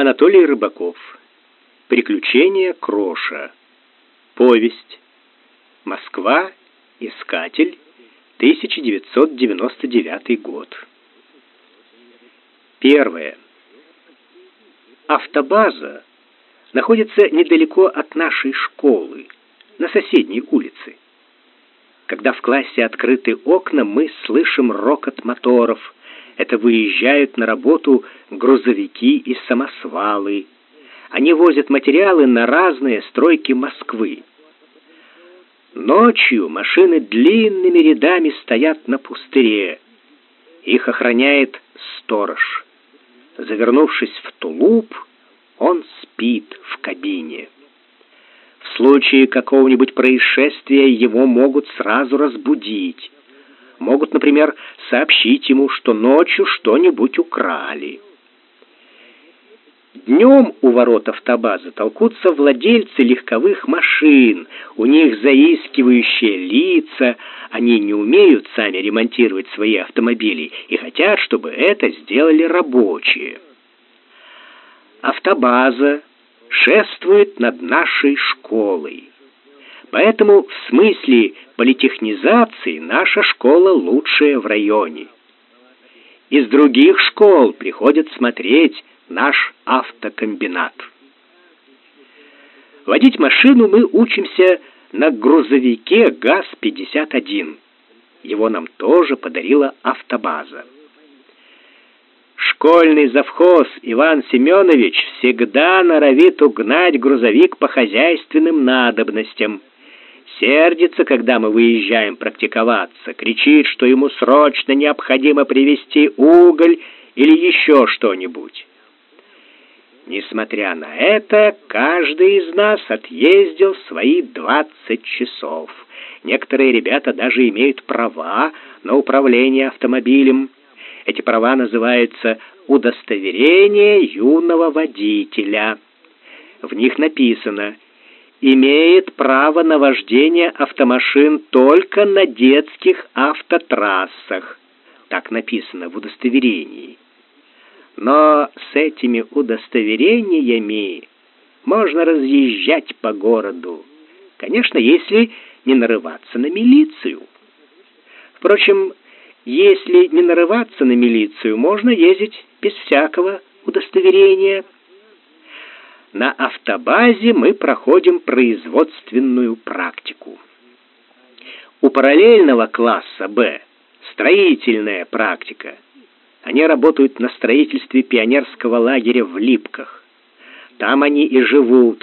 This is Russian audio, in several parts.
Анатолий Рыбаков. Приключения Кроша. Повесть. Москва. Искатель. 1999 год. Первое. Автобаза находится недалеко от нашей школы, на соседней улице. Когда в классе открыты окна, мы слышим рокот моторов. Это выезжают на работу грузовики и самосвалы. Они возят материалы на разные стройки Москвы. Ночью машины длинными рядами стоят на пустыре. Их охраняет сторож. Завернувшись в тулуп, он спит в кабине. В случае какого-нибудь происшествия его могут сразу разбудить. Могут, например, сообщить ему, что ночью что-нибудь украли. Днем у ворот автобазы толкутся владельцы легковых машин. У них заискивающие лица. Они не умеют сами ремонтировать свои автомобили и хотят, чтобы это сделали рабочие. Автобаза шествует над нашей школой. Поэтому в смысле политехнизации наша школа лучшая в районе. Из других школ приходят смотреть наш автокомбинат. Водить машину мы учимся на грузовике ГАЗ-51. Его нам тоже подарила автобаза. Школьный завхоз Иван Семенович всегда норовит угнать грузовик по хозяйственным надобностям. Сердится, когда мы выезжаем практиковаться, кричит, что ему срочно необходимо привезти уголь или еще что-нибудь. Несмотря на это, каждый из нас отъездил свои 20 часов. Некоторые ребята даже имеют права на управление автомобилем. Эти права называются «удостоверение юного водителя». В них написано «имеет право на вождение автомашин только на детских автотрассах». Так написано в удостоверении. Но с этими удостоверениями можно разъезжать по городу. Конечно, если не нарываться на милицию. Впрочем, если не нарываться на милицию, можно ездить без всякого удостоверения. На автобазе мы проходим производственную практику. У параллельного класса «Б» строительная практика – они работают на строительстве пионерского лагеря в Липках. Там они и живут.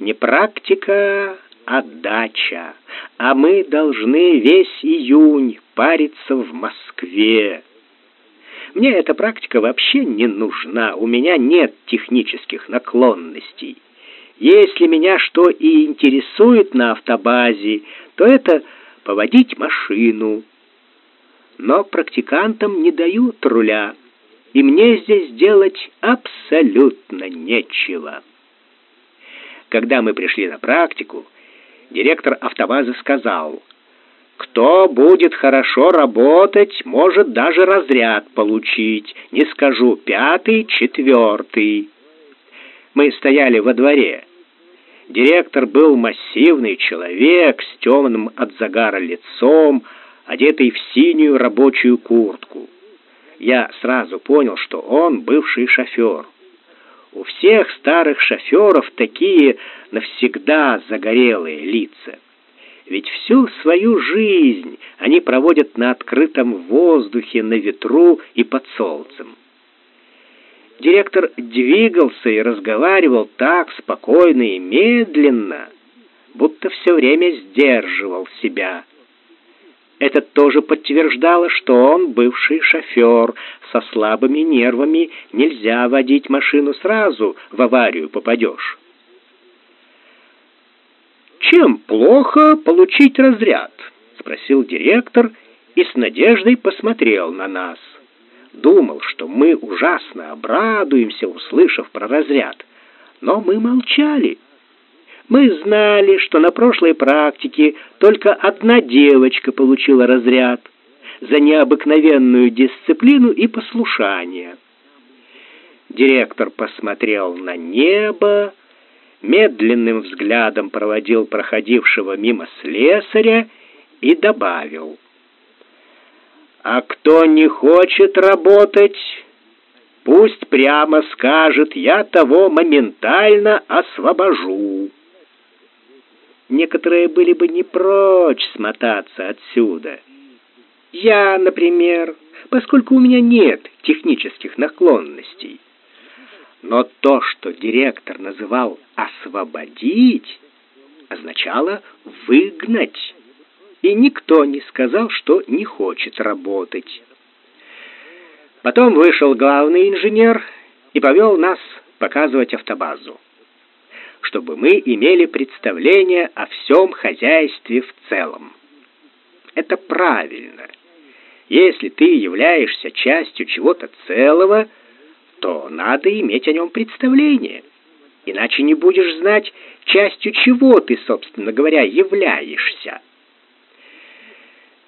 Не практика, а дача. А мы должны весь июнь париться в Москве. Мне эта практика вообще не нужна. У меня нет технических наклонностей. Если меня что и интересует на автобазе, то это поводить машину, но практикантам не дают руля, и мне здесь делать абсолютно нечего. Когда мы пришли на практику, директор автоваза сказал, «Кто будет хорошо работать, может даже разряд получить, не скажу, пятый, четвертый». Мы стояли во дворе. Директор был массивный человек с темным от загара лицом, одетый в синюю рабочую куртку. Я сразу понял, что он бывший шофер. У всех старых шоферов такие навсегда загорелые лица. Ведь всю свою жизнь они проводят на открытом воздухе, на ветру и под солнцем. Директор двигался и разговаривал так спокойно и медленно, будто все время сдерживал себя. Это тоже подтверждало, что он бывший шофер. Со слабыми нервами нельзя водить машину сразу, в аварию попадешь. «Чем плохо получить разряд?» — спросил директор и с надеждой посмотрел на нас. Думал, что мы ужасно обрадуемся, услышав про разряд, но мы молчали. Мы знали, что на прошлой практике только одна девочка получила разряд за необыкновенную дисциплину и послушание. Директор посмотрел на небо, медленным взглядом проводил проходившего мимо слесаря и добавил. «А кто не хочет работать, пусть прямо скажет, я того моментально освобожу». Некоторые были бы не прочь смотаться отсюда. Я, например, поскольку у меня нет технических наклонностей. Но то, что директор называл «освободить», означало «выгнать». И никто не сказал, что не хочет работать. Потом вышел главный инженер и повел нас показывать автобазу, чтобы мы имели представление о всем хозяйстве в целом. Это правильно. Если ты являешься частью чего-то целого, то надо иметь о нем представление. Иначе не будешь знать, частью чего ты, собственно говоря, являешься.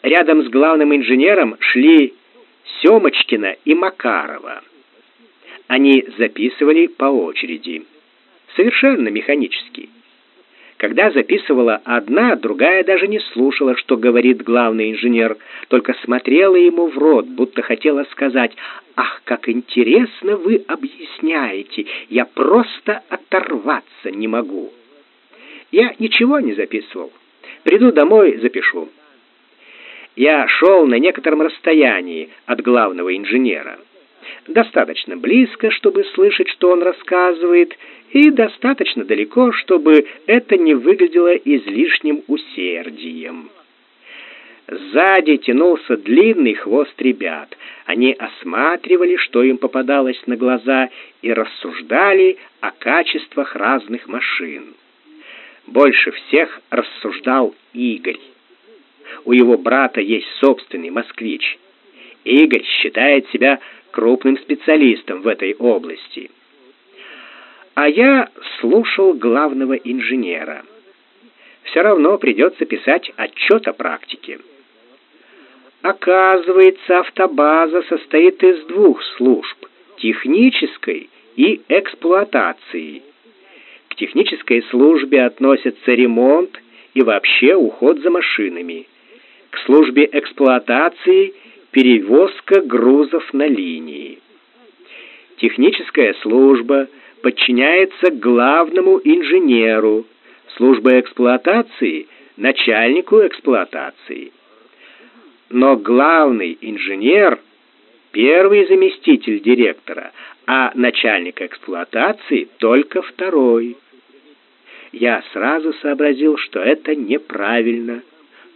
Рядом с главным инженером шли Семочкина и Макарова. Они записывали по очереди, совершенно механически. Когда записывала одна, другая даже не слушала, что говорит главный инженер, только смотрела ему в рот, будто хотела сказать «Ах, как интересно вы объясняете! Я просто оторваться не могу!» Я ничего не записывал. Приду домой, запишу. Я шел на некотором расстоянии от главного инженера. Достаточно близко, чтобы слышать, что он рассказывает, и достаточно далеко, чтобы это не выглядело излишним усердием. Сзади тянулся длинный хвост ребят. Они осматривали, что им попадалось на глаза, и рассуждали о качествах разных машин. Больше всех рассуждал Игорь. У его брата есть собственный москвич. Игорь считает себя крупным специалистом в этой области. А я слушал главного инженера. Все равно придется писать отчет о практике. Оказывается, автобаза состоит из двух служб – технической и эксплуатации. К технической службе относятся ремонт и вообще уход за машинами. К службе эксплуатации – перевозка грузов на линии. Техническая служба подчиняется главному инженеру, служба эксплуатации – начальнику эксплуатации – но главный инженер — первый заместитель директора, а начальник эксплуатации — только второй. Я сразу сообразил, что это неправильно.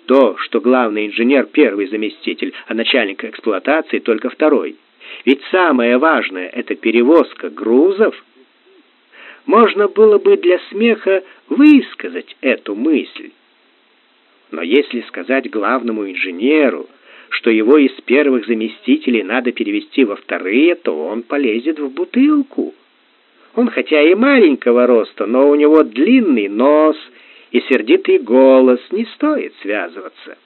То, что главный инженер — первый заместитель, а начальник эксплуатации — только второй. Ведь самое важное — это перевозка грузов. Можно было бы для смеха высказать эту мысль. Но если сказать главному инженеру, что его из первых заместителей надо перевести во вторые, то он полезет в бутылку. Он хотя и маленького роста, но у него длинный нос и сердитый голос, не стоит связываться.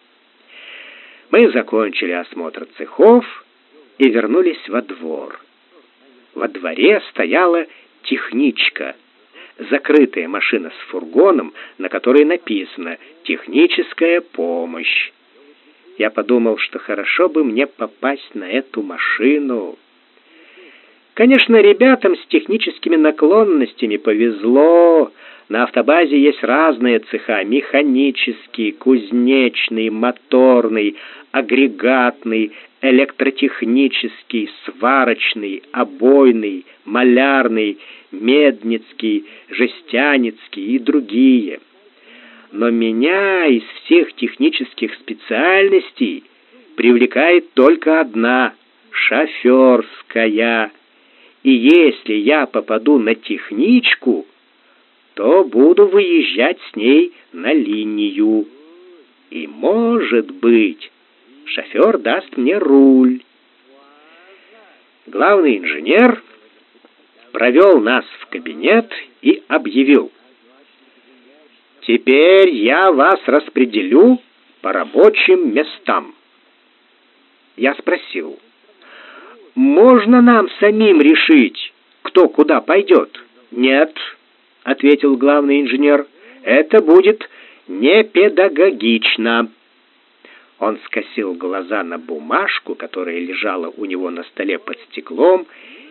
Мы закончили осмотр цехов и вернулись во двор. Во дворе стояла техничка — закрытая машина с фургоном, на которой написано «Техническая помощь». Я подумал, что хорошо бы мне попасть на эту машину. Конечно, ребятам с техническими наклонностями повезло. На автобазе есть разные цеха: механический, кузнечный, моторный, агрегатный, электротехнический, сварочный, обойный, малярный, медницкий, жестяницкий и другие. Но меня из всех технических специальностей привлекает только одна — шоферская. И если я попаду на техничку, то буду выезжать с ней на линию. И, может быть, шофер даст мне руль. Главный инженер провел нас в кабинет и объявил. «Теперь я вас распределю по рабочим местам». Я спросил, «Можно нам самим решить, кто куда пойдет. Нет, ответил главный инженер, это будет непедагогично. Он скосил глаза на бумажку, которая лежала у него на столе под стеклом,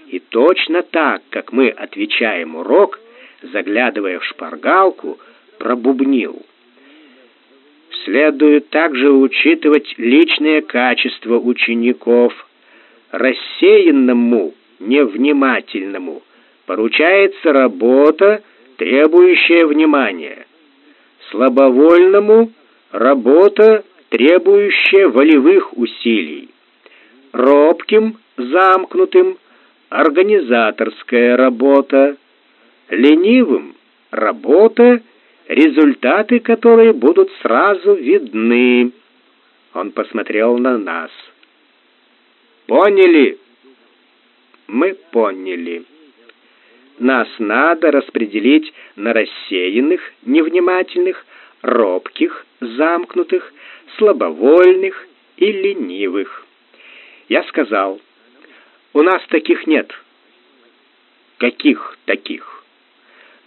и точно так, как мы отвечаем урок, заглядывая в шпаргалку, пробубнил. Следует также учитывать личные качества учеников. Рассеянному, невнимательному поручается работа, требующая внимания. Слабовольному — работа, требующая волевых усилий. Робким, замкнутым — организаторская работа. Ленивым — работа, результаты которой будут сразу видны. Он посмотрел на нас. Поняли? Мы поняли. Нас надо распределить на рассеянных, невнимательных, робких, замкнутых, слабовольных и ленивых. Я сказал, у нас таких нет. Каких таких?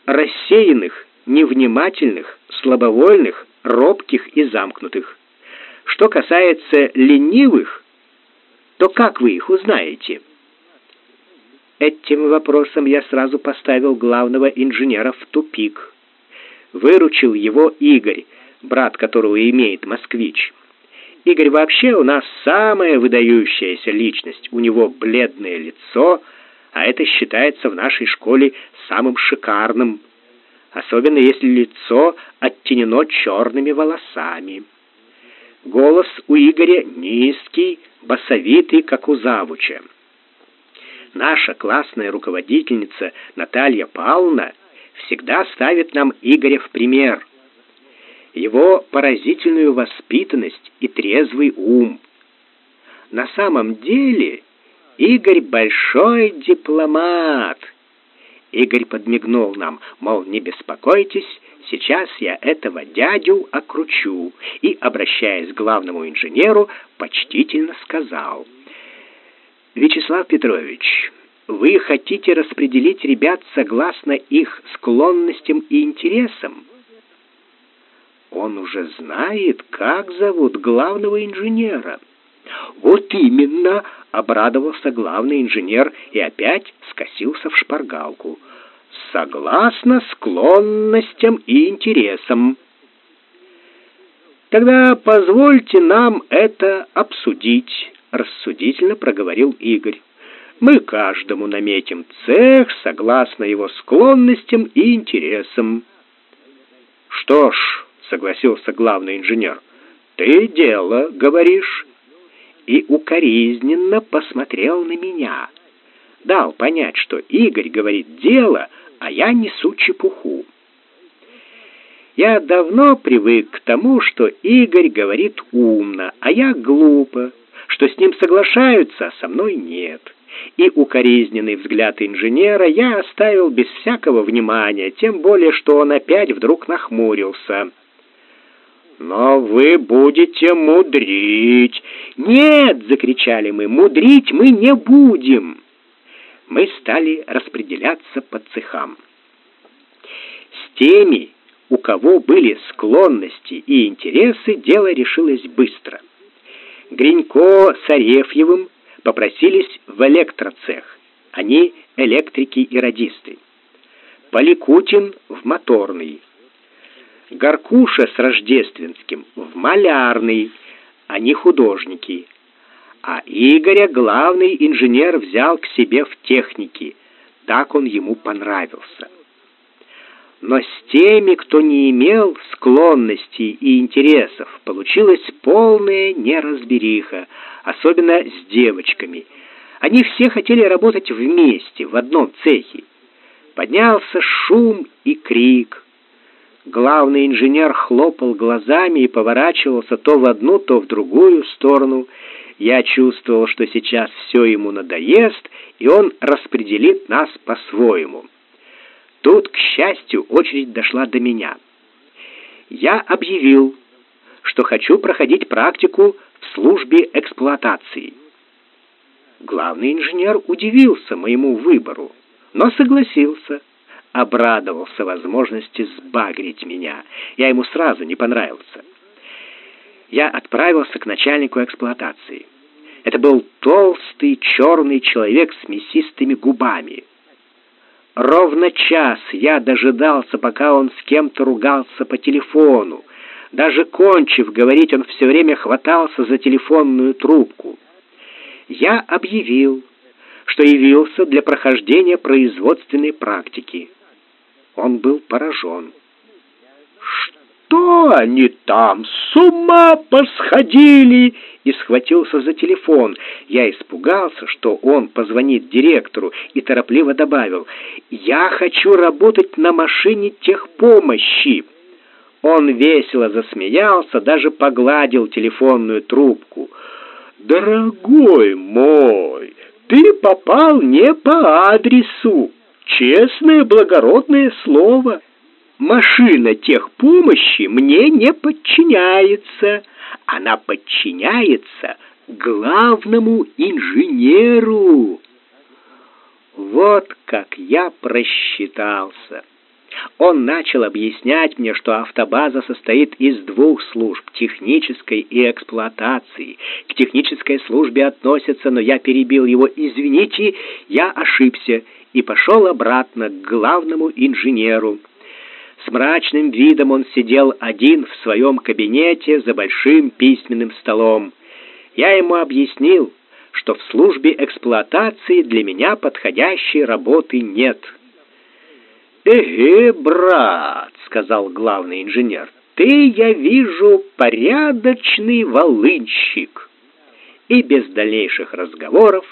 Рассеянных, невнимательных, слабовольных, робких и замкнутых. Что касается ленивых, то как вы их узнаете? Этим вопросом я сразу поставил главного инженера в тупик. Выручил его Игорь, брат которого имеет москвич. Игорь вообще у нас самая выдающаяся личность. У него бледное лицо, а это считается в нашей школе самым шикарным, особенно если лицо оттенено черными волосами. Голос у Игоря низкий, басовитый, как у завуча наша классная руководительница Наталья Павловна всегда ставит нам Игоря в пример. Его поразительную воспитанность и трезвый ум. На самом деле Игорь большой дипломат. Игорь подмигнул нам, мол, не беспокойтесь, сейчас я этого дядю окручу, и, обращаясь к главному инженеру, почтительно сказал — Вячеслав Петрович, вы хотите распределить ребят согласно их склонностям и интересам? Он уже знает, как зовут главного инженера. Вот именно, обрадовался главный инженер и опять скосился в шпаргалку. Согласно склонностям и интересам. Тогда позвольте нам это обсудить рассудительно проговорил Игорь. Мы каждому наметим цех согласно его склонностям и интересам. Что ж, согласился главный инженер. Ты дело говоришь и укоризненно посмотрел на меня. Дал понять, что Игорь говорит дело, а я несу чепуху. Я давно привык к тому, что Игорь говорит умно, а я глупо что с ним соглашаются, а со мной нет. И укоризненный взгляд инженера я оставил без всякого внимания, тем более, что он опять вдруг нахмурился. «Но вы будете мудрить!» «Нет!» — закричали мы. «Мудрить мы не будем!» Мы стали распределяться по цехам. С теми, у кого были склонности и интересы, дело решилось быстро — Гринько с Арефьевым попросились в электроцех. Они электрики и радисты. Поликутин в моторный. Горкуша с Рождественским в малярный. Они художники. А Игоря главный инженер взял к себе в техники. Так он ему понравился но с теми, кто не имел склонностей и интересов, получилась полная неразбериха, особенно с девочками. Они все хотели работать вместе, в одном цехе. Поднялся шум и крик. Главный инженер хлопал глазами и поворачивался то в одну, то в другую сторону. Я чувствовал, что сейчас все ему надоест, и он распределит нас по-своему. Тут, к счастью, очередь дошла до меня. Я объявил, что хочу проходить практику в службе эксплуатации. Главный инженер удивился моему выбору. но согласился, обрадовался возможности сбагрить меня. Я ему сразу не понравился. Я отправился к начальнику эксплуатации. Это был толстый черный человек с мясистыми губами. Ровно час я дожидался, пока он с кем-то ругался по телефону. Даже кончив говорить, он все время хватался за телефонную трубку. Я объявил, что явился для прохождения производственной практики. Он был поражен. «Что они там, с ума посходили?» и схватился за телефон. Я испугался, что он позвонит директору, и торопливо добавил, «Я хочу работать на машине техпомощи». Он весело засмеялся, даже погладил телефонную трубку. «Дорогой мой, ты попал не по адресу. Честное благородное слово. Машина техпомощи мне не подчиняется» она подчиняется главному инженеру. Вот как я просчитался. Он начал объяснять мне, что автобаза состоит из двух служб — технической и эксплуатации. К технической службе относятся, но я перебил его. «Извините, я ошибся» и пошел обратно к главному инженеру. С мрачным видом он сидел один в своем кабинете за большим письменным столом. Я ему объяснил, что в службе эксплуатации для меня подходящей работы нет. «Эге, брат», — сказал главный инженер, — «ты, я вижу, порядочный волынщик». И без дальнейших разговоров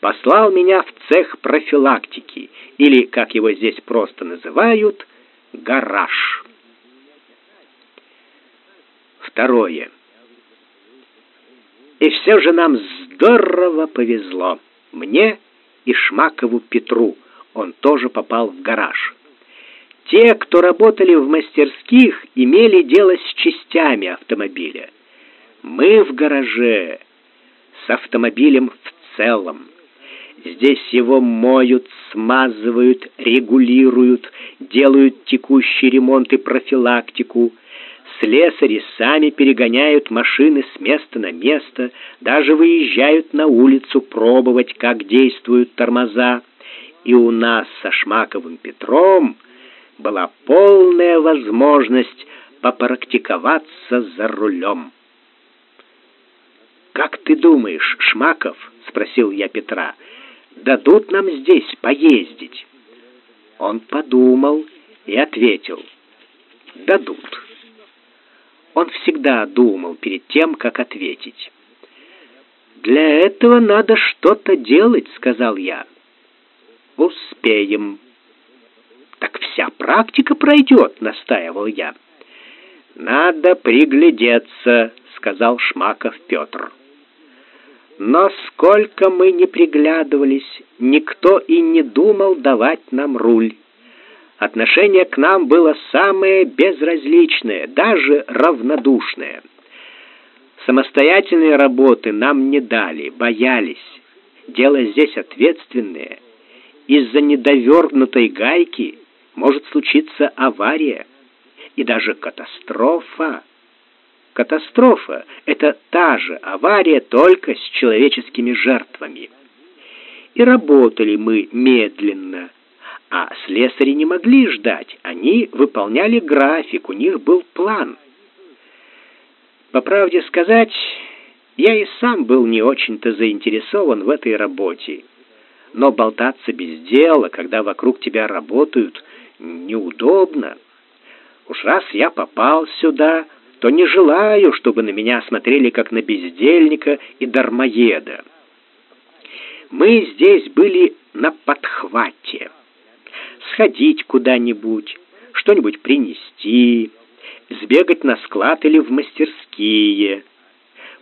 послал меня в цех профилактики, или, как его здесь просто называют, гараж. Второе. И все же нам здорово повезло. Мне и Шмакову Петру. Он тоже попал в гараж. Те, кто работали в мастерских, имели дело с частями автомобиля. Мы в гараже с автомобилем в целом. Здесь его моют, смазывают, регулируют, делают текущий ремонт и профилактику. Слесари сами перегоняют машины с места на место, даже выезжают на улицу пробовать, как действуют тормоза. И у нас со Шмаковым Петром была полная возможность попрактиковаться за рулем. «Как ты думаешь, Шмаков?» — спросил я Петра дадут нам здесь поездить?» Он подумал и ответил, «Дадут». Он всегда думал перед тем, как ответить. «Для этого надо что-то делать», — сказал я. «Успеем». «Так вся практика пройдет», — настаивал я. «Надо приглядеться», — сказал Шмаков Петр. Но сколько мы не приглядывались, никто и не думал давать нам руль. Отношение к нам было самое безразличное, даже равнодушное. Самостоятельные работы нам не дали, боялись. Дело здесь ответственное. Из-за недовернутой гайки может случиться авария и даже катастрофа. Катастрофа — это та же авария, только с человеческими жертвами. И работали мы медленно, а слесари не могли ждать, они выполняли график, у них был план. По правде сказать, я и сам был не очень-то заинтересован в этой работе. Но болтаться без дела, когда вокруг тебя работают, неудобно. Уж раз я попал сюда, то не желаю, чтобы на меня смотрели как на бездельника и дармоеда. Мы здесь были на подхвате. Сходить куда-нибудь, что-нибудь принести, сбегать на склад или в мастерские,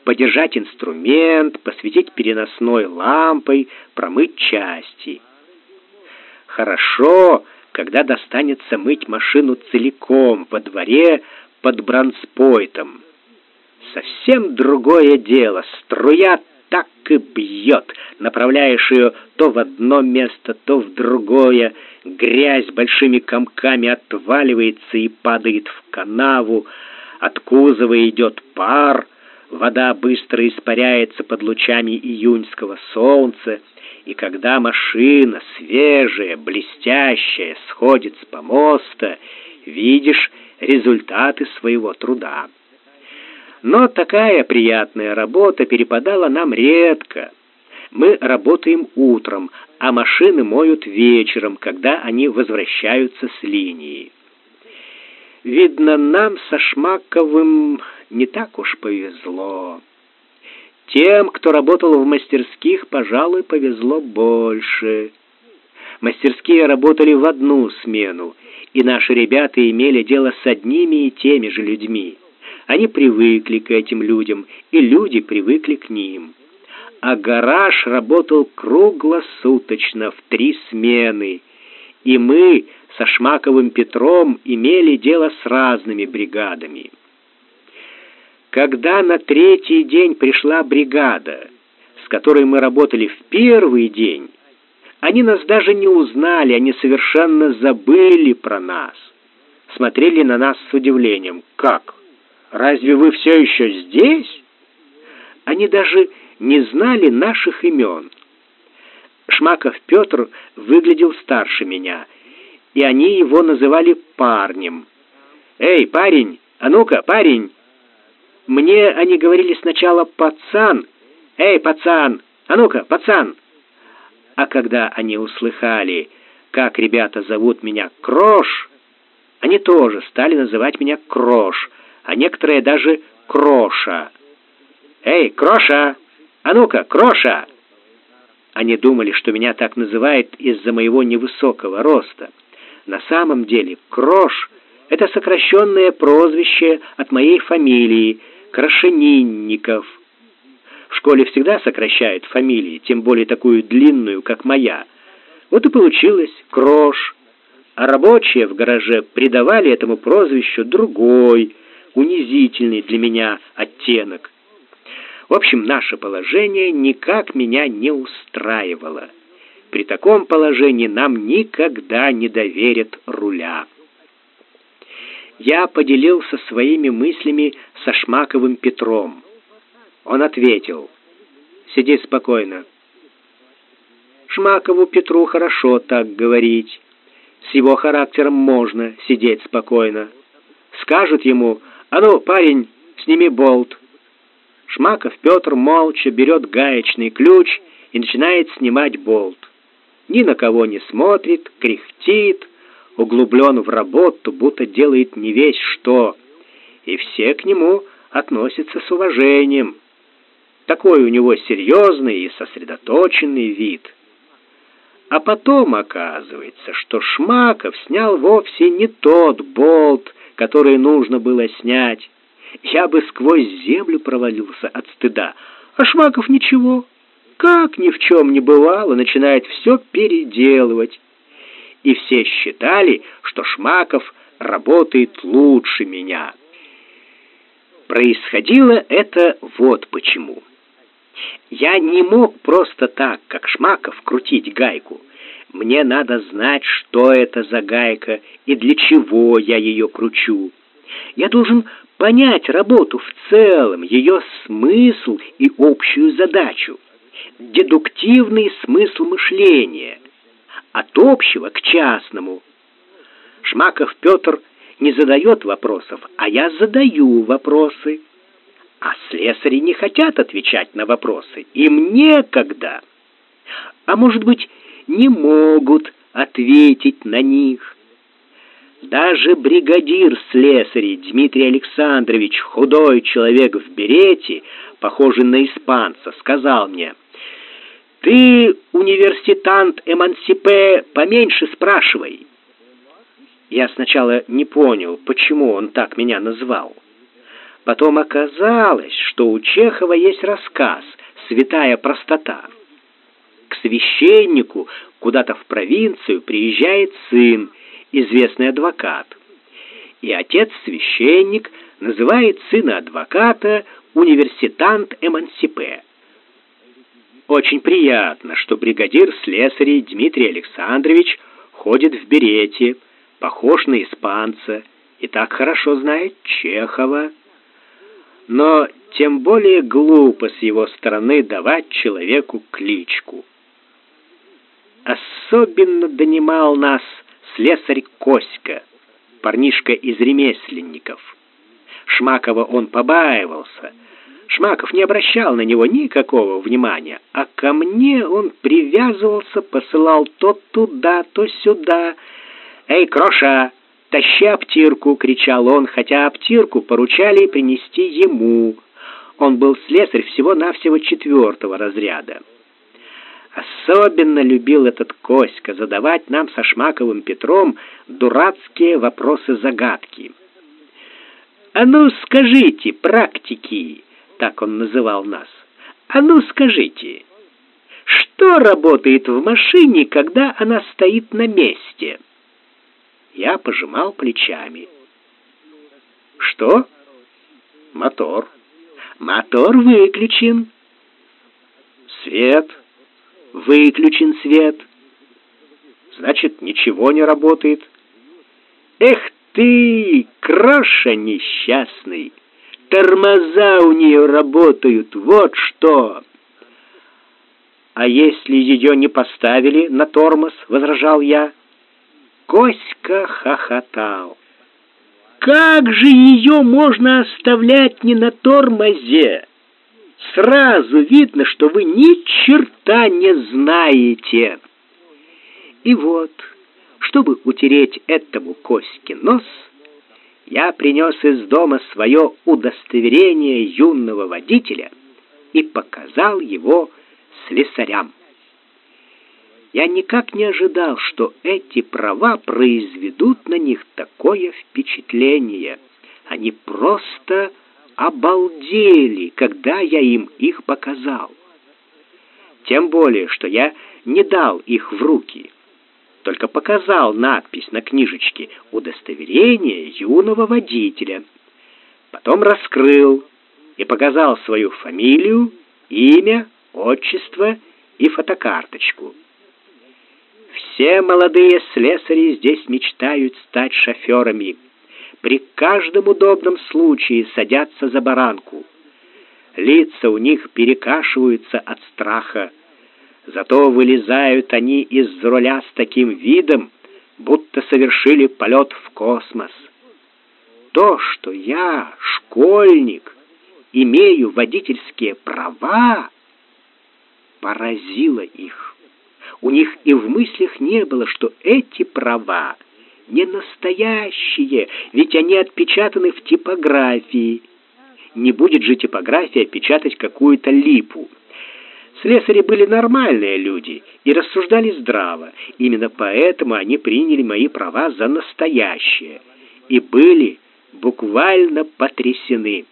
подержать инструмент, посветить переносной лампой, промыть части. Хорошо, когда достанется мыть машину целиком во дворе под бронспойтом. Совсем другое дело. Струя так и бьет, направляешь ее то в одно место, то в другое. Грязь большими комками отваливается и падает в канаву. От кузова идет пар, вода быстро испаряется под лучами июньского солнца, и когда машина, свежая, блестящая, сходит с помоста, видишь результаты своего труда. Но такая приятная работа перепадала нам редко. Мы работаем утром, а машины моют вечером, когда они возвращаются с линии. Видно, нам со Шмаковым не так уж повезло. Тем, кто работал в мастерских, пожалуй, повезло больше. Мастерские работали в одну смену, и наши ребята имели дело с одними и теми же людьми. Они привыкли к этим людям, и люди привыкли к ним. А гараж работал круглосуточно в три смены, и мы со Шмаковым Петром имели дело с разными бригадами. Когда на третий день пришла бригада, с которой мы работали в первый день, они нас даже не узнали, они совершенно забыли про нас. Смотрели на нас с удивлением. Как? Разве вы все еще здесь? Они даже не знали наших имен. Шмаков Петр выглядел старше меня, и они его называли парнем. «Эй, парень! А ну-ка, парень!» Мне они говорили сначала «пацан». «Эй, пацан! А ну-ка, пацан!» А когда они услыхали, как ребята зовут меня Крош, они тоже стали называть меня Крош, а некоторые даже Кроша. «Эй, Кроша! А ну-ка, Кроша!» Они думали, что меня так называют из-за моего невысокого роста. На самом деле Крош — это сокращенное прозвище от моей фамилии Крашенинников. В школе всегда сокращают фамилии, тем более такую длинную, как моя. Вот и получилось Крош. А рабочие в гараже придавали этому прозвищу другой, унизительный для меня оттенок. В общем, наше положение никак меня не устраивало. При таком положении нам никогда не доверят руля. Я поделился своими мыслями со Шмаковым Петром. Он ответил, «Сиди спокойно». Шмакову Петру хорошо так говорить. С его характером можно сидеть спокойно. Скажут ему, «А ну, парень, сними болт». Шмаков Петр молча берет гаечный ключ и начинает снимать болт. Ни на кого не смотрит, кряхтит, углублен в работу, будто делает не весь что, и все к нему относятся с уважением. Такой у него серьезный и сосредоточенный вид. А потом оказывается, что Шмаков снял вовсе не тот болт, который нужно было снять. Я бы сквозь землю провалился от стыда, а Шмаков ничего. Как ни в чем не бывало, начинает все переделывать и все считали, что Шмаков работает лучше меня. Происходило это вот почему. Я не мог просто так, как Шмаков, крутить гайку. Мне надо знать, что это за гайка и для чего я ее кручу. Я должен понять работу в целом, ее смысл и общую задачу. Дедуктивный смысл мышления — от общего к частному. Шмаков Петр не задает вопросов, а я задаю вопросы. А слесари не хотят отвечать на вопросы, им некогда. А может быть, не могут ответить на них. Даже бригадир слесарей Дмитрий Александрович, худой человек в берете, похожий на испанца, сказал мне — ты, университант Эмансипе, поменьше спрашивай. Я сначала не понял, почему он так меня назвал. Потом оказалось, что у Чехова есть рассказ «Святая простота». К священнику куда-то в провинцию приезжает сын, известный адвокат. И отец-священник называет сына адвоката университант Эмансипе. очень приятно, что бригадир слесарей Дмитрий Александрович ходит в берете, похож на испанца и так хорошо знает Чехова. Но тем более глупо с его стороны давать человеку кличку. Особенно донимал нас слесарь Коська, парнишка из ремесленников. Шмакова он побаивался. Шмаков не обращал на него никакого внимания, а ко мне он привязывался, посылал то туда, то сюда. «Эй, Кроша, тащи аптирку!» — кричал он, хотя аптирку поручали принести ему. Он был слесарь всего-навсего четвертого разряда. Особенно любил этот Коська задавать нам со Шмаковым Петром дурацкие вопросы-загадки. «А ну скажите, практики!» — так он называл нас. «А ну скажите, что работает в машине, когда она стоит на месте?» Я пожимал плечами. «Что?» «Мотор». «Мотор выключен». «Свет». «Выключен свет». «Значит, ничего не работает». «Эх ты, кроша несчастный! Тормоза у нее работают, вот что!» «А если ее не поставили на тормоз?» — возражал я. Коська хохотал. «Как же ее можно оставлять не на тормозе? Сразу видно, что вы ни черта не знаете!» И вот чтобы утереть этому Коське нос, я принес из дома свое удостоверение юного водителя и показал его слесарям. Я никак не ожидал, что эти права произведут на них такое впечатление. Они просто обалдели, когда я им их показал. Тем более, что я не дал их в руки — только показал надпись на книжечке «Удостоверение юного водителя». Потом раскрыл и показал свою фамилию, имя, отчество и фотокарточку. Все молодые слесари здесь мечтают стать шоферами. При каждом удобном случае садятся за баранку. Лица у них перекашиваются от страха. Зато вылезают они из руля с таким видом, будто совершили полет в космос. То, что я, школьник, имею водительские права, поразило их. У них и в мыслях не было, что эти права не настоящие, ведь они отпечатаны в типографии. Не будет же типография печатать какую-то липу. Слесари были нормальные люди и рассуждали здраво. Именно поэтому они приняли мои права за настоящие и были буквально потрясены.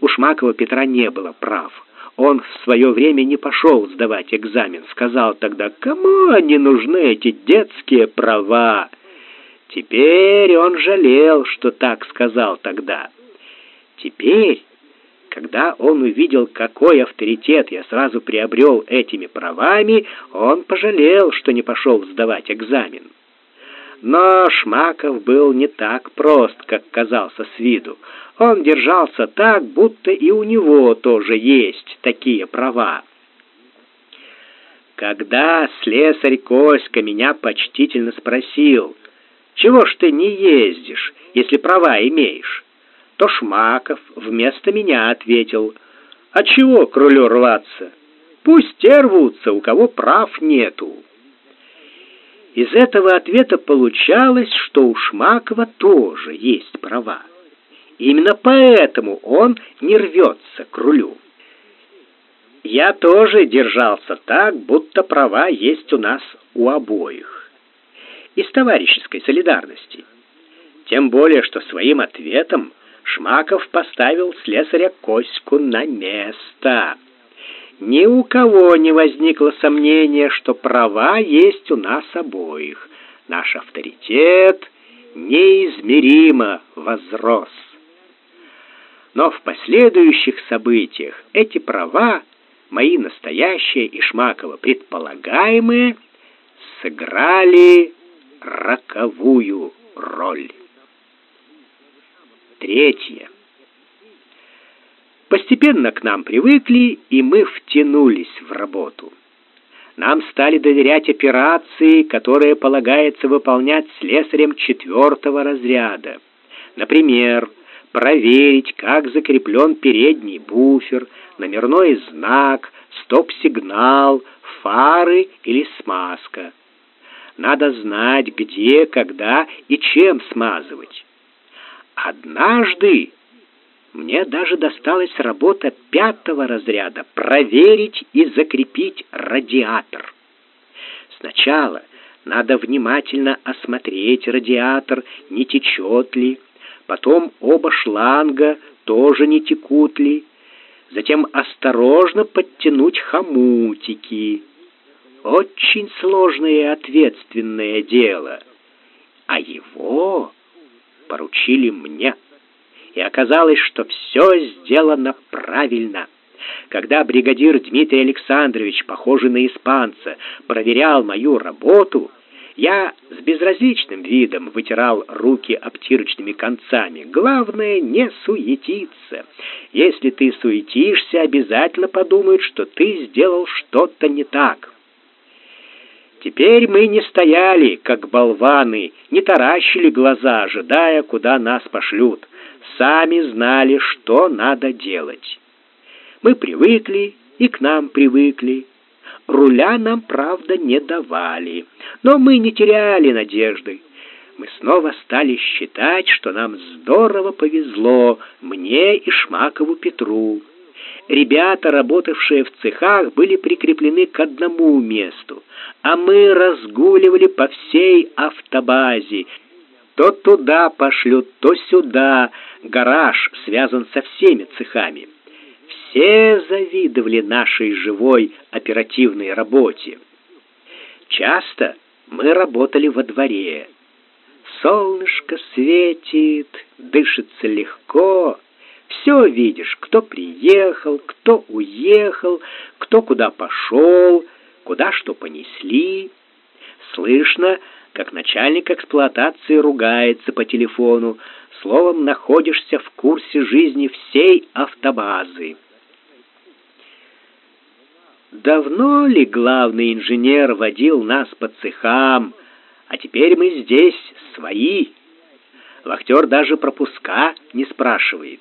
У Шмакова Петра не было прав. Он в свое время не пошел сдавать экзамен. Сказал тогда, кому они нужны, эти детские права? Теперь он жалел, что так сказал тогда. Теперь когда он увидел, какой авторитет я сразу приобрел этими правами, он пожалел, что не пошел сдавать экзамен. Но Шмаков был не так прост, как казался с виду. Он держался так, будто и у него тоже есть такие права. Когда слесарь Коська меня почтительно спросил, «Чего ж ты не ездишь, если права имеешь?» то Шмаков вместо меня ответил, «А чего к рулю рваться? Пусть те рвутся, у кого прав нету». Из этого ответа получалось, что у Шмакова тоже есть права. Именно поэтому он не рвется к рулю. Я тоже держался так, будто права есть у нас у обоих. Из товарищеской солидарности. Тем более, что своим ответом Шмаков поставил слесаря Коську на место. Ни у кого не возникло сомнения, что права есть у нас обоих. Наш авторитет неизмеримо возрос. Но в последующих событиях эти права мои настоящие и Шмакова предполагаемые сыграли роковую роль. Третье. Постепенно к нам привыкли, и мы втянулись в работу. Нам стали доверять операции, которые полагается выполнять слесарем четвертого разряда. Например, проверить, как закреплен передний буфер, номерной знак, стоп-сигнал, фары или смазка. Надо знать, где, когда и чем смазывать. Однажды мне даже досталась работа пятого разряда — проверить и закрепить радиатор. Сначала надо внимательно осмотреть радиатор, не течет ли, потом оба шланга тоже не текут ли, затем осторожно подтянуть хомутики. Очень сложное и ответственное дело, а его поручили мне и оказалось, что все сделано правильно. Когда бригадир Дмитрий Александрович, похожий на испанца, проверял мою работу, я с безразличным видом вытирал руки обтирочными концами. Главное не суетиться. Если ты суетишься, обязательно подумают, что ты сделал что-то не так. Теперь мы не стояли, как болваны, не таращили глаза, ожидая, куда нас пошлют сами знали, что надо делать. Мы привыкли и к нам привыкли. Руля нам, правда, не давали, но мы не теряли надежды. Мы снова стали считать, что нам здорово повезло, мне и Шмакову Петру. Ребята, работавшие в цехах, были прикреплены к одному месту, а мы разгуливали по всей автобазе, то туда пошлют, то сюда. Гараж связан со всеми цехами. Все завидовали нашей живой оперативной работе. Часто мы работали во дворе. Солнышко светит, дышится легко. Все видишь, кто приехал, кто уехал, кто куда пошел, куда что понесли. Слышно, как начальник эксплуатации ругается по телефону, словом, находишься в курсе жизни всей автобазы. Давно ли главный инженер водил нас по цехам, а теперь мы здесь свои? Вахтер даже пропуска не спрашивает.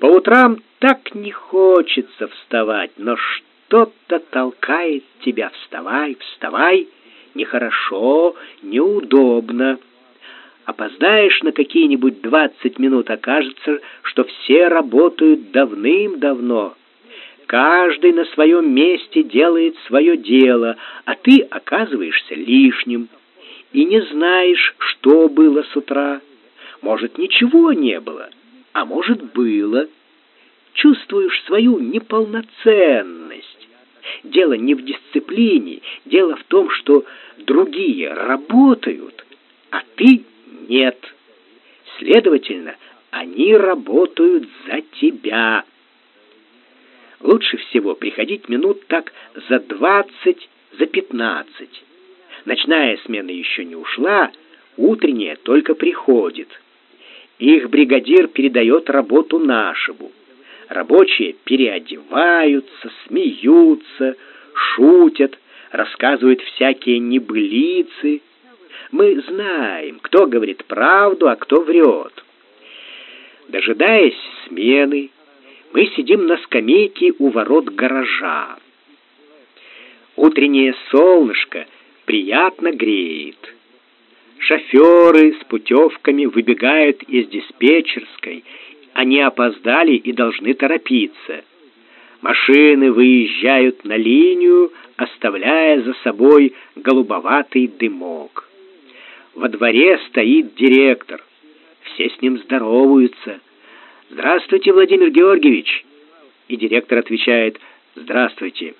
По утрам так не хочется вставать, но что-то толкает тебя. Вставай, вставай нехорошо, неудобно. Опоздаешь на какие-нибудь двадцать минут, окажется, что все работают давным-давно. Каждый на своем месте делает свое дело, а ты оказываешься лишним и не знаешь, что было с утра. Может, ничего не было, а может, было. Чувствуешь свою неполноценность. Дело не в дисциплине, дело в том, что другие работают, а ты нет. Следовательно, они работают за тебя. Лучше всего приходить минут так за двадцать, за пятнадцать. Ночная смена еще не ушла, утренняя только приходит. Их бригадир передает работу нашему. Рабочие переодеваются, смеются, шутят, рассказывают всякие небылицы. Мы знаем, кто говорит правду, а кто врет. Дожидаясь смены, мы сидим на скамейке у ворот гаража. Утреннее солнышко приятно греет. Шоферы с путевками выбегают из диспетчерской они опоздали и должны торопиться. Машины выезжают на линию, оставляя за собой голубоватый дымок. Во дворе стоит директор. Все с ним здороваются. «Здравствуйте, Владимир Георгиевич!» И директор отвечает «Здравствуйте».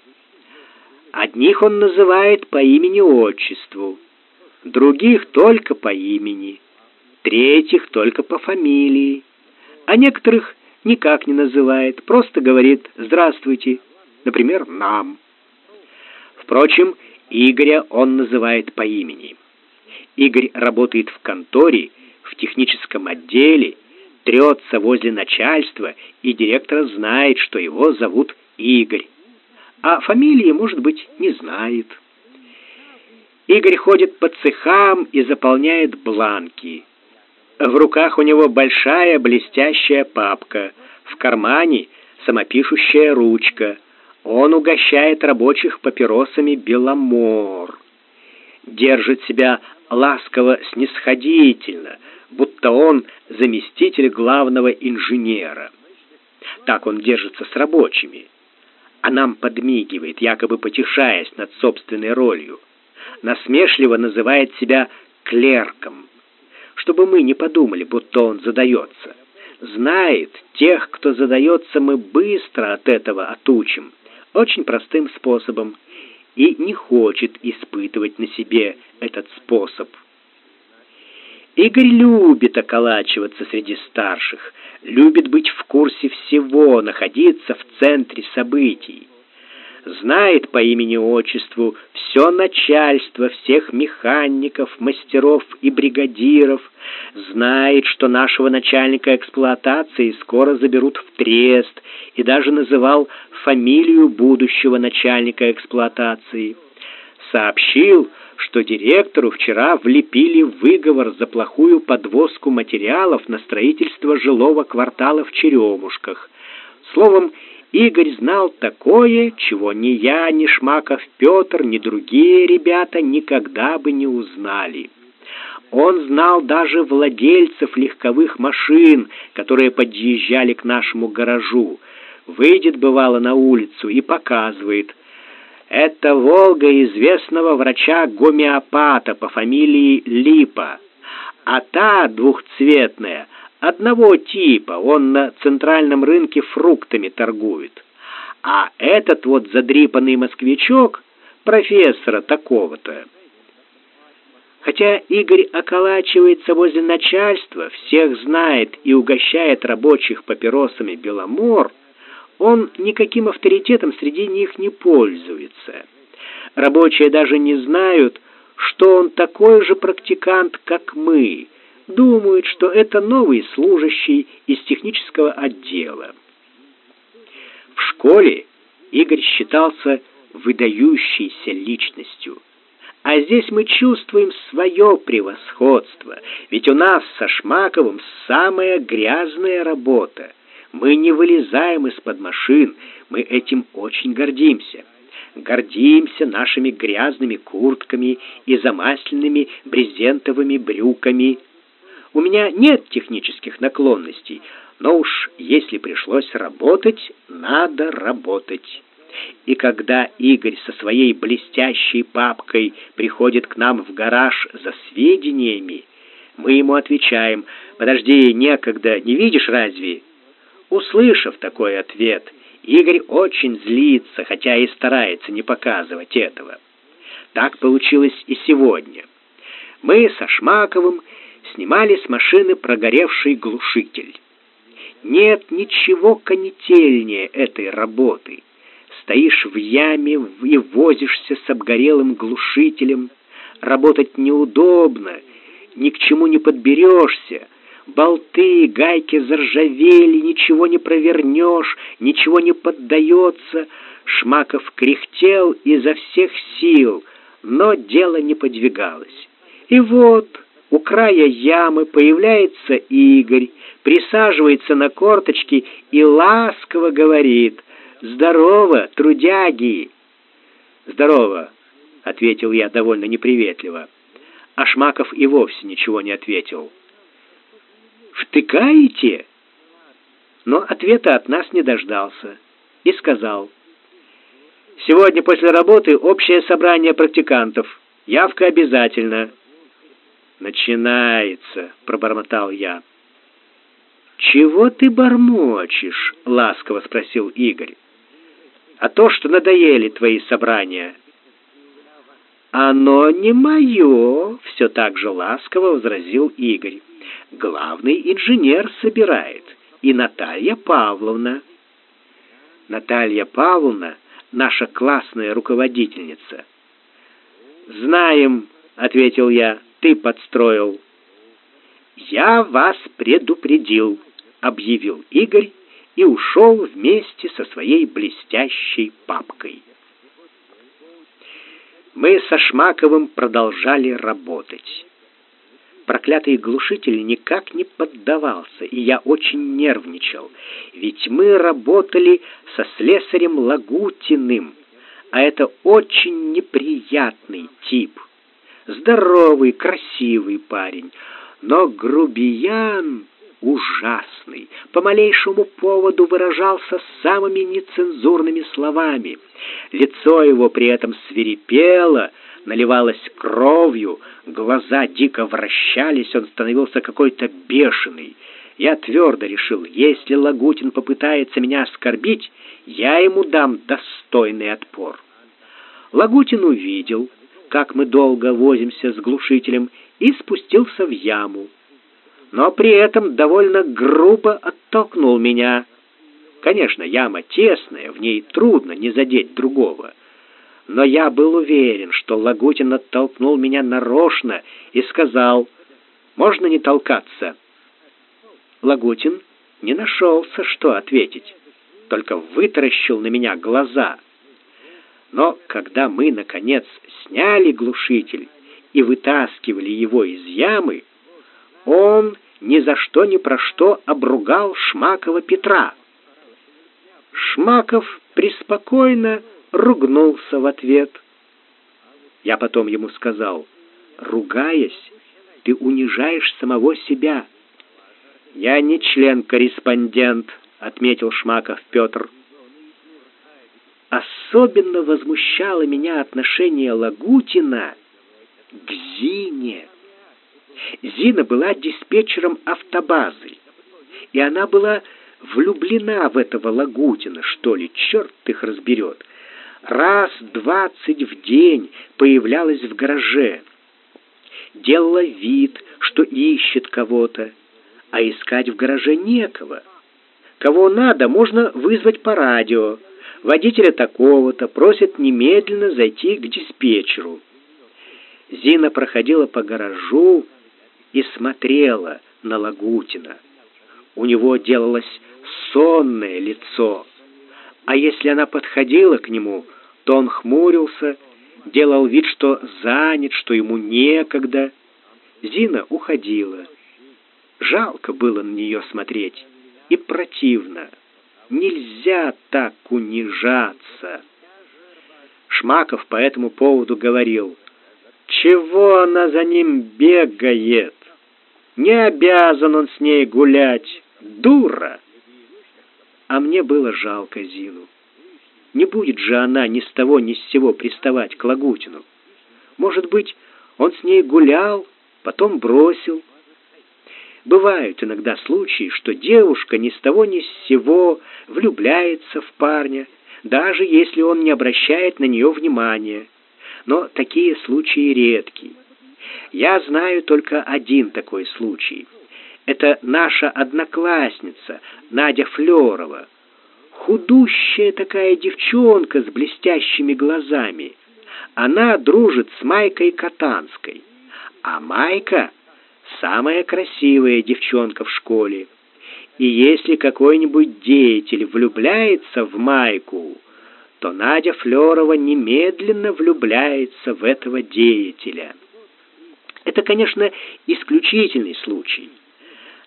Одних он называет по имени-отчеству, других только по имени, третьих только по фамилии а некоторых никак не называет, просто говорит «здравствуйте». например, нам. Впрочем, Игоря он называет по имени. Игорь работает в конторе, в техническом отделе, трется возле начальства, и директор знает, что его зовут Игорь. А фамилии, может быть, не знает. Игорь ходит по цехам и заполняет бланки. В руках у него большая блестящая папка, в кармане самопишущая ручка. Он угощает рабочих папиросами Беломор. Держит себя ласково-снисходительно, будто он заместитель главного инженера. Так он держится с рабочими. А нам подмигивает, якобы потешаясь над собственной ролью. Насмешливо называет себя клерком, чтобы мы не подумали, будто он задается. Знает, тех, кто задается, мы быстро от этого отучим, очень простым способом, и не хочет испытывать на себе этот способ. Игорь любит околачиваться среди старших, любит быть в курсе всего, находиться в центре событий. Знает по имени-отчеству все начальство, всех механиков, мастеров и бригадиров, знает, что нашего начальника эксплуатации скоро заберут в трест, и даже называл фамилию будущего начальника эксплуатации. Сообщил, что директору вчера влепили выговор за плохую подвозку материалов на строительство жилого квартала в Черемушках. Словом, Игорь знал такое, чего ни я, ни Шмаков Петр, ни другие ребята никогда бы не узнали. Он знал даже владельцев легковых машин, которые подъезжали к нашему гаражу. Выйдет, бывало, на улицу и показывает – это «Волга» известного врача-гомеопата по фамилии Липа. А та двухцветная одного типа, он на центральном рынке фруктами торгует. А этот вот задрипанный москвичок профессора такого-то. Хотя Игорь околачивается возле начальства, всех знает и угощает рабочих папиросами Беломор, он никаким авторитетом среди них не пользуется. Рабочие даже не знают, что он такой же практикант, как мы. Думают, что это новый служащий из технического отдела. В школе Игорь считался выдающейся личностью. А здесь мы чувствуем свое превосходство, ведь у нас со Шмаковым самая грязная работа. Мы не вылезаем из-под машин, мы этим очень гордимся. Гордимся нашими грязными куртками и замасленными брезентовыми брюками. У меня нет технических наклонностей, но уж если пришлось работать, надо работать. И когда Игорь со своей блестящей папкой приходит к нам в гараж за сведениями, мы ему отвечаем: "Подожди, некогда, не видишь разве?" Услышав такой ответ, Игорь очень злится, хотя и старается не показывать этого. Так получилось и сегодня. Мы со Шмаковым снимали с машины прогоревший глушитель. Нет ничего конетельнее этой работы. Стоишь в яме и возишься с обгорелым глушителем. Работать неудобно, ни к чему не подберешься, Болты, гайки заржавели, ничего не провернешь, ничего не поддается. Шмаков кряхтел изо всех сил, но дело не подвигалось. И вот у края ямы появляется Игорь, присаживается на корточки и ласково говорит «Здорово, трудяги!» «Здорово!» — ответил я довольно неприветливо. А Шмаков и вовсе ничего не ответил втыкаете?» Но ответа от нас не дождался и сказал, «Сегодня после работы общее собрание практикантов. Явка обязательно». «Начинается», — пробормотал я. «Чего ты бормочешь?» — ласково спросил Игорь. «А то, что надоели твои собрания». «Оно не мое», — все так же ласково возразил Игорь главный инженер собирает, и Наталья Павловна. Наталья Павловна наша классная руководительница. Знаем, ответил я. Ты подстроил. Я вас предупредил, объявил Игорь и ушел вместе со своей блестящей папкой. Мы со Шмаковым продолжали работать. Проклятый глушитель никак не поддавался, и я очень нервничал, ведь мы работали со слесарем Лагутиным, а это очень неприятный тип. Здоровый, красивый парень, но грубиян ужасный, по малейшему поводу выражался самыми нецензурными словами. Лицо его при этом свирепело, наливалось кровью, глаза дико вращались, он становился какой-то бешеный. Я твердо решил, если Лагутин попытается меня оскорбить, я ему дам достойный отпор. Лагутин увидел, как мы долго возимся с глушителем, и спустился в яму но при этом довольно грубо оттолкнул меня. Конечно, яма тесная, в ней трудно не задеть другого. Но я был уверен, что Лагутин оттолкнул меня нарочно и сказал, «Можно не толкаться?» Лагутин не нашелся, что ответить, только вытаращил на меня глаза. Но когда мы, наконец, сняли глушитель и вытаскивали его из ямы, он ни за что ни про что обругал Шмакова Петра. Шмаков преспокойно ругнулся в ответ. Я потом ему сказал, ругаясь, ты унижаешь самого себя. Я не член-корреспондент, отметил Шмаков Петр. Особенно возмущало меня отношение Лагутина к Зине. Зина была диспетчером автобазы, и она была влюблена в этого Лагутина, что ли, черт их разберет. Раз двадцать в день появлялась в гараже, делала вид, что ищет кого-то, а искать в гараже некого. Кого надо, можно вызвать по радио. Водителя такого-то просят немедленно зайти к диспетчеру. Зина проходила по гаражу, и смотрела на Лагутина. У него делалось сонное лицо, а если она подходила к нему, то он хмурился, делал вид, что занят, что ему некогда. Зина уходила. Жалко было на нее смотреть и противно. Нельзя так унижаться. Шмаков по этому поводу говорил: "Чего она за ним бегает? Не обязан он с ней гулять. Дура! А мне было жалко Зину. Не будет же она ни с того ни с сего приставать к Лагутину. Может быть, он с ней гулял, потом бросил. Бывают иногда случаи, что девушка ни с того ни с сего влюбляется в парня, даже если он не обращает на нее внимания. Но такие случаи редкие. Я знаю только один такой случай. Это наша одноклассница Надя Флёрова. Худущая такая девчонка с блестящими глазами. Она дружит с Майкой Катанской. А Майка самая красивая девчонка в школе. И если какой-нибудь деятель влюбляется в Майку, то Надя Флёрова немедленно влюбляется в этого деятеля. Это, конечно, исключительный случай.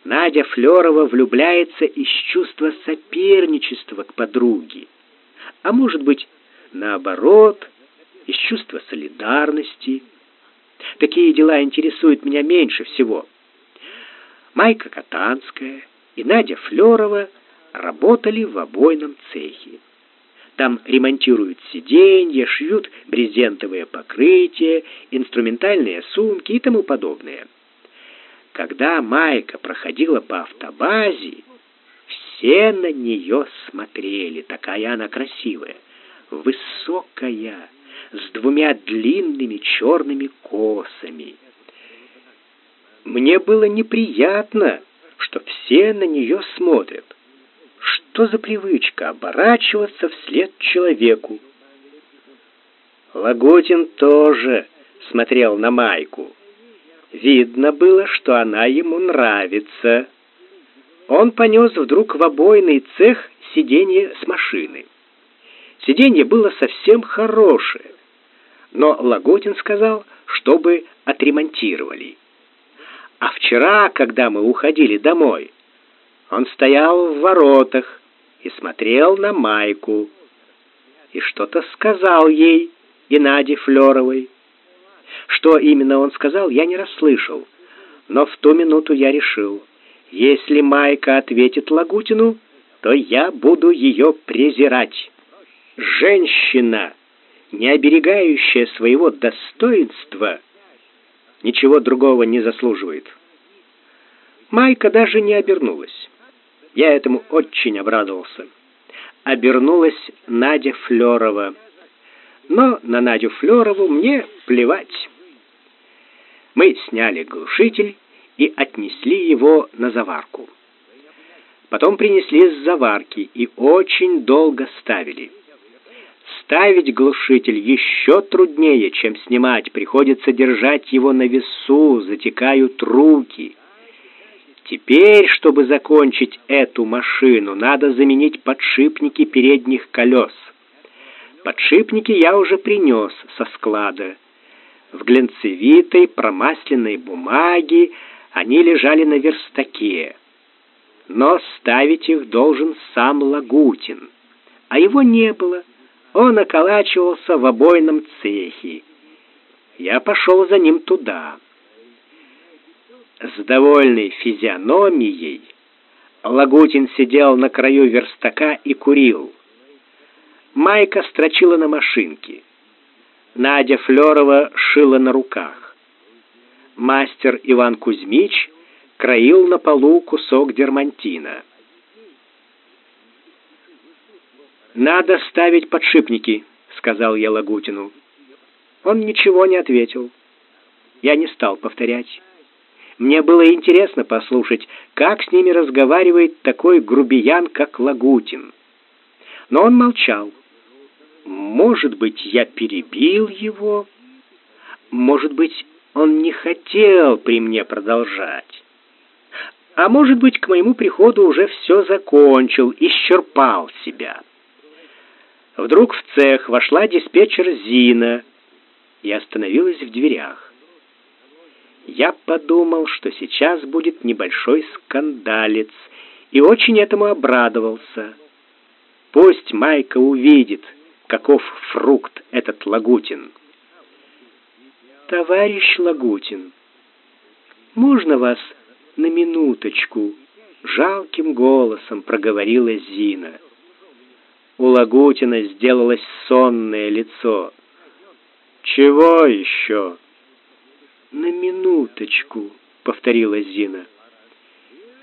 Надя Флёрова влюбляется из чувства соперничества к подруге. А может быть, наоборот, из чувства солидарности. Такие дела интересуют меня меньше всего. Майка Катанская и Надя Флёрова работали в обойном цехе. Там ремонтируют сиденья, шьют брезентовые покрытия, инструментальные сумки и тому подобное. Когда Майка проходила по автобазе, все на нее смотрели, такая она красивая, высокая, с двумя длинными черными косами. Мне было неприятно, что все на нее смотрят. Что за привычка оборачиваться вслед человеку, Лагутин тоже смотрел на Майку. Видно было, что она ему нравится. Он понес вдруг в обойный цех сиденье с машины. Сиденье было совсем хорошее, но Лагутин сказал, чтобы отремонтировали. А вчера, когда мы уходили домой, он стоял в воротах и смотрел на Майку. И что-то сказал ей и Наде Флёровой. Что именно он сказал, я не расслышал. Но в ту минуту я решил, если Майка ответит Лагутину, то я буду ее презирать. Женщина, не оберегающая своего достоинства, ничего другого не заслуживает. Майка даже не обернулась. Я этому очень обрадовался. Обернулась Надя Флёрова. Но на Надю Флёрову мне плевать. Мы сняли глушитель и отнесли его на заварку. Потом принесли с заварки и очень долго ставили. Ставить глушитель еще труднее, чем снимать. Приходится держать его на весу, затекают руки. Теперь, чтобы закончить эту машину, надо заменить подшипники передних колес. Подшипники я уже принес со склада. В глянцевитой промасленной бумаге они лежали на верстаке. Но ставить их должен сам Лагутин. А его не было. Он околачивался в обойном цехе. Я пошел за ним туда. С довольной физиономией Лагутин сидел на краю верстака и курил. Майка строчила на машинке. Надя Флёрова шила на руках. Мастер Иван Кузьмич краил на полу кусок дермантина. «Надо ставить подшипники», — сказал я Лагутину. Он ничего не ответил. Я не стал повторять. Мне было интересно послушать, как с ними разговаривает такой грубиян, как Лагутин. Но он молчал. Может быть, я перебил его? Может быть, он не хотел при мне продолжать? А может быть, к моему приходу уже все закончил, исчерпал себя. Вдруг в цех вошла диспетчер Зина и остановилась в дверях. Я подумал, что сейчас будет небольшой скандалец, и очень этому обрадовался. Пусть Майка увидит, каков фрукт этот Лагутин. Товарищ Лагутин, можно вас на минуточку? Жалким голосом проговорила Зина. У Лагутина сделалось сонное лицо. «Чего еще?» «На минуточку», — повторила Зина.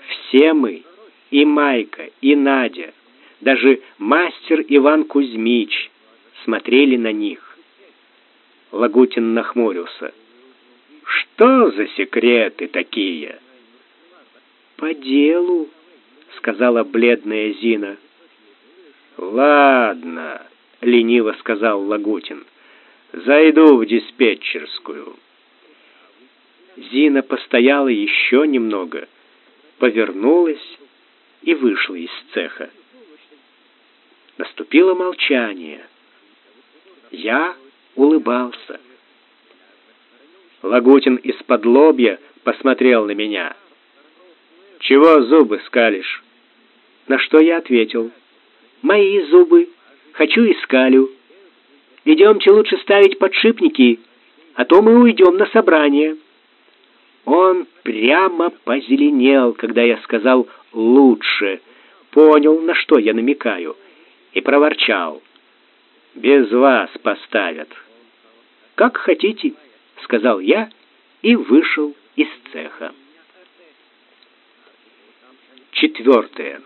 «Все мы, и Майка, и Надя, даже мастер Иван Кузьмич, смотрели на них». Лагутин нахмурился. «Что за секреты такие?» «По делу», — сказала бледная Зина. «Ладно», — лениво сказал Лагутин. «Зайду в диспетчерскую». Зина постояла еще немного, повернулась и вышла из цеха. Наступило молчание. Я улыбался. Лагутин из-под лобья посмотрел на меня. «Чего зубы скалишь?» На что я ответил — мои зубы. Хочу и скалю. Идемте лучше ставить подшипники, а то мы уйдем на собрание». Он прямо позеленел, когда я сказал «лучше», понял, на что я намекаю, и проворчал. «Без вас поставят». «Как хотите», — сказал я и вышел из цеха. Четвертое.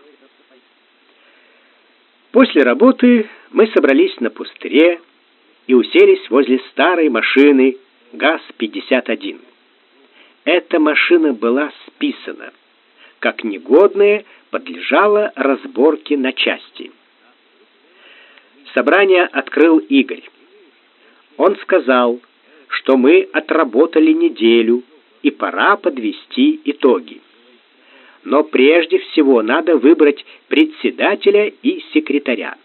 После работы мы собрались на пустыре и уселись возле старой машины ГАЗ-51. Эта машина была списана. Как негодная, подлежала разборке на части. Собрание открыл Игорь. Он сказал, что мы отработали неделю, и пора подвести итоги. Но прежде всего надо выбрать председателя и секретаря.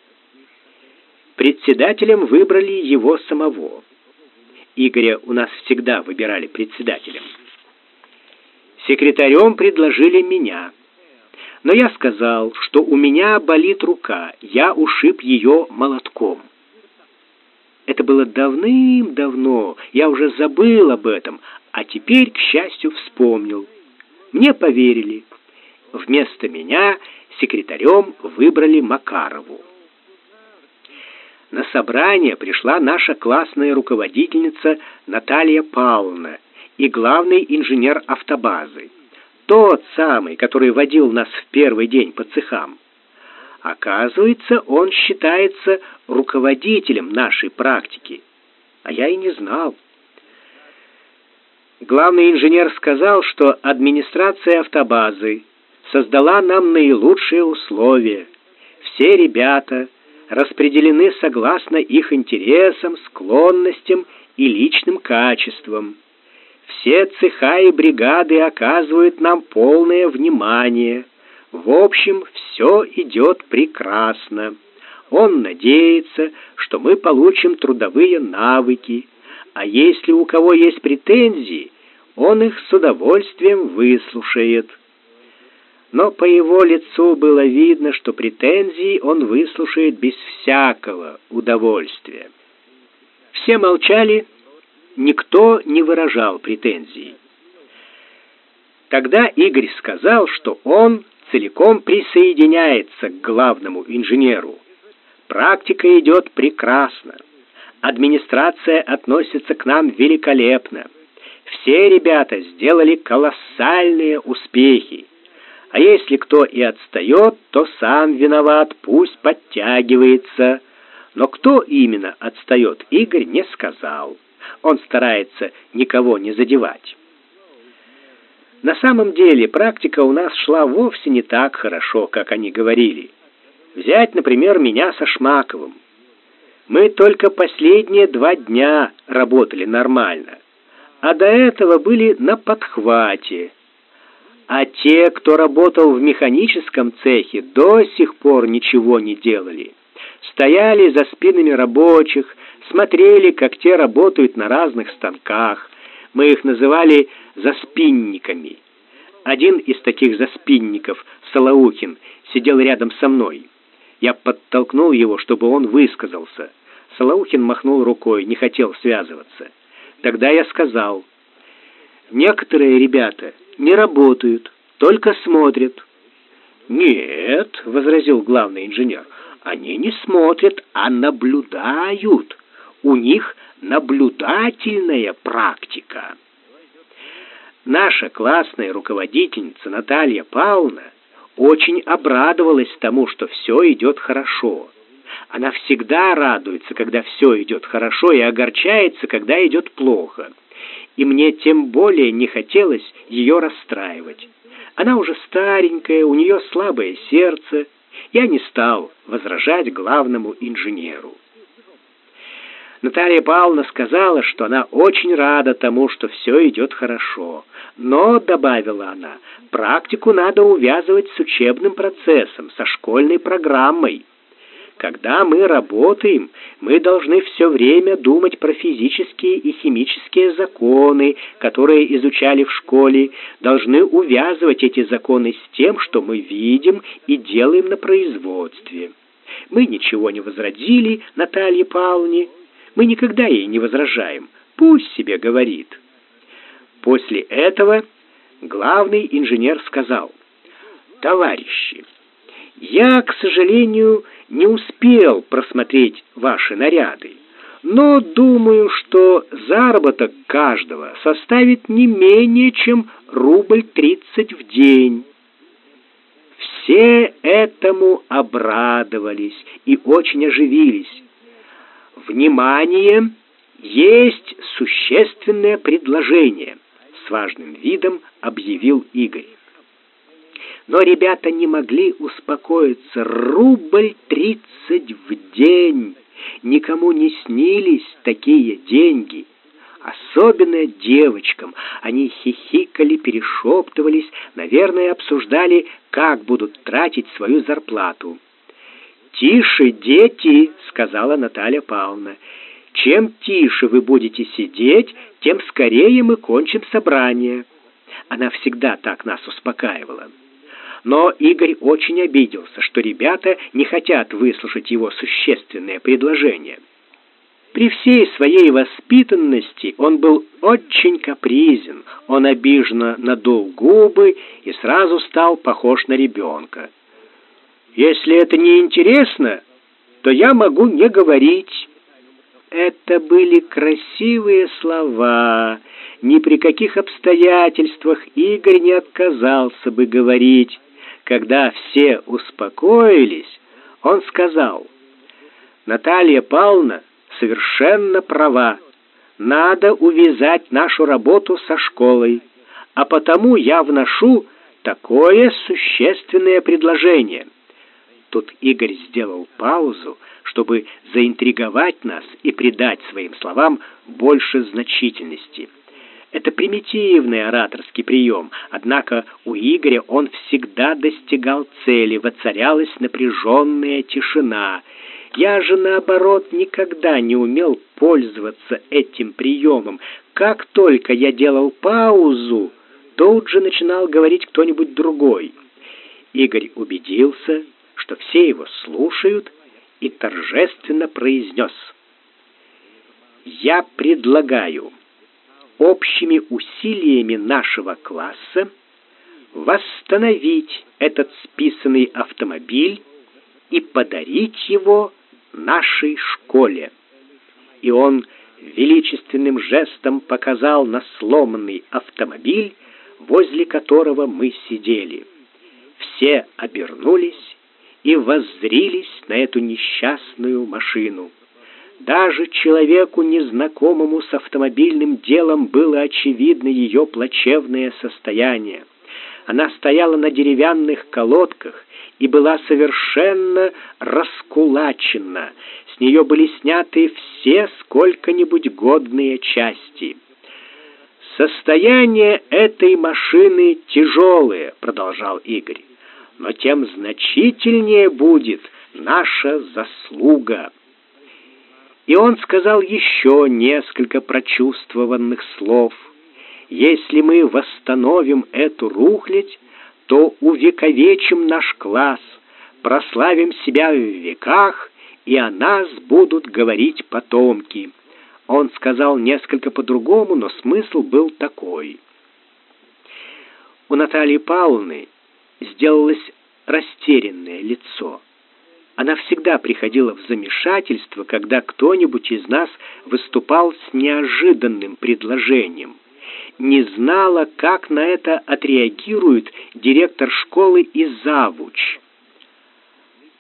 Председателем выбрали его самого. Игоря у нас всегда выбирали председателем. Секретарем предложили меня. Но я сказал, что у меня болит рука, я ушиб ее молотком. Это было давным-давно, я уже забыл об этом, а теперь, к счастью, вспомнил. Мне поверили. Вместо меня секретарем выбрали Макарову. На собрание пришла наша классная руководительница Наталья Павловна и главный инженер автобазы. Тот самый, который водил нас в первый день по цехам. Оказывается, он считается руководителем нашей практики. А я и не знал. Главный инженер сказал, что администрация автобазы создала нам наилучшие условия. Все ребята распределены согласно их интересам, склонностям и личным качествам. Все цеха и бригады оказывают нам полное внимание. В общем, все идет прекрасно. Он надеется, что мы получим трудовые навыки, а если у кого есть претензии, он их с удовольствием выслушает. Но по его лицу было видно, что претензии он выслушает без всякого удовольствия. Все молчали, никто не выражал претензий. Тогда Игорь сказал, что он целиком присоединяется к главному инженеру. Практика идет прекрасно. Администрация относится к нам великолепно. Все ребята сделали колоссальные успехи. А если кто и отстает, то сам виноват, пусть подтягивается. Но кто именно отстает, Игорь не сказал. Он старается никого не задевать. На самом деле практика у нас шла вовсе не так хорошо, как они говорили. Взять, например, меня со Шмаковым. Мы только последние два дня работали нормально, а до этого были на подхвате. А те, кто работал в механическом цехе, до сих пор ничего не делали. Стояли за спинами рабочих, смотрели, как те работают на разных станках. Мы их называли заспинниками. Один из таких заспинников, Салаухин, сидел рядом со мной. Я подтолкнул его, чтобы он высказался. Салаухин махнул рукой, не хотел связываться. Тогда я сказал, «Некоторые ребята не работают, только смотрят». «Нет», — возразил главный инженер, — «они не смотрят, а наблюдают. У них наблюдательная практика». Наша классная руководительница Наталья Павловна очень обрадовалась тому, что все идет хорошо. Она всегда радуется, когда все идет хорошо, и огорчается, когда идет плохо. И мне тем более не хотелось ее расстраивать. Она уже старенькая, у нее слабое сердце. Я не стал возражать главному инженеру. Наталья Павловна сказала, что она очень рада тому, что все идет хорошо. Но, добавила она, практику надо увязывать с учебным процессом, со школьной программой. Когда мы работаем, мы должны все время думать про физические и химические законы, которые изучали в школе, должны увязывать эти законы с тем, что мы видим и делаем на производстве. Мы ничего не возродили Наталье Павловне, мы никогда ей не возражаем. Пусть себе говорит. После этого главный инженер сказал, «Товарищи, я, к сожалению, не успел просмотреть ваши наряды, но думаю, что заработок каждого составит не менее чем рубль тридцать в день». Все этому обрадовались и очень оживились. Внимание! Есть существенное предложение, с важным видом объявил Игорь. Но ребята не могли успокоиться. Рубль тридцать в день. Никому не снились такие деньги. Особенно девочкам. Они хихикали, перешептывались, наверное, обсуждали, как будут тратить свою зарплату. «Тише, дети!» — сказала Наталья Павловна. «Чем тише вы будете сидеть, тем скорее мы кончим собрание». Она всегда так нас успокаивала. Но Игорь очень обиделся, что ребята не хотят выслушать его существенное предложение. При всей своей воспитанности он был очень капризен, он обиженно надул губы и сразу стал похож на ребенка. «Если это не интересно, то я могу не говорить». Это были красивые слова. Ни при каких обстоятельствах Игорь не отказался бы говорить. Когда все успокоились, он сказал, «Наталья Павловна совершенно права. Надо увязать нашу работу со школой, а потому я вношу такое существенное предложение». Тут Игорь сделал паузу, чтобы заинтриговать нас и придать своим словам больше значительности. Это примитивный ораторский прием, однако у Игоря он всегда достигал цели, воцарялась напряженная тишина. Я же, наоборот, никогда не умел пользоваться этим приемом. Как только я делал паузу, тут же начинал говорить кто-нибудь другой. Игорь убедился, что все его слушают, и торжественно произнес «Я предлагаю» общими усилиями нашего класса восстановить этот списанный автомобиль и подарить его нашей школе. И он величественным жестом показал на сломанный автомобиль, возле которого мы сидели. Все обернулись и воззрились на эту несчастную машину. Даже человеку, незнакомому с автомобильным делом, было очевидно ее плачевное состояние. Она стояла на деревянных колодках и была совершенно раскулачена. С нее были сняты все сколько-нибудь годные части. «Состояние этой машины тяжелое», — продолжал Игорь, «но тем значительнее будет наша заслуга». И он сказал еще несколько прочувствованных слов. Если мы восстановим эту рухлядь, то увековечим наш класс, прославим себя в веках, и о нас будут говорить потомки. Он сказал несколько по-другому, но смысл был такой. У Натальи Павловны сделалось растерянное лицо. Она всегда приходила в замешательство, когда кто-нибудь из нас выступал с неожиданным предложением. Не знала, как на это отреагирует директор школы и завуч.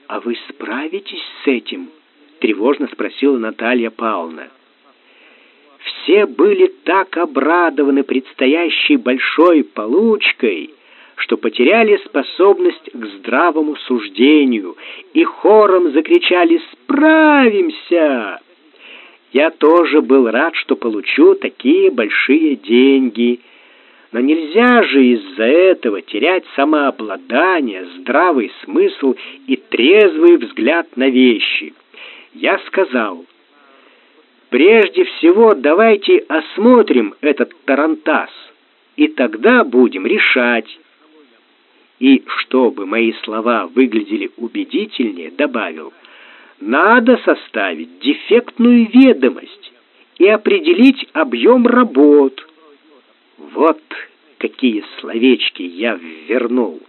«А вы справитесь с этим?» — тревожно спросила Наталья Павловна. Все были так обрадованы предстоящей большой получкой, что потеряли способность к здравому суждению и хором закричали «Справимся!». Я тоже был рад, что получу такие большие деньги. Но нельзя же из-за этого терять самообладание, здравый смысл и трезвый взгляд на вещи. Я сказал, прежде всего давайте осмотрим этот тарантас, и тогда будем решать, и, чтобы мои слова выглядели убедительнее, добавил, надо составить дефектную ведомость и определить объем работ. Вот какие словечки я ввернул.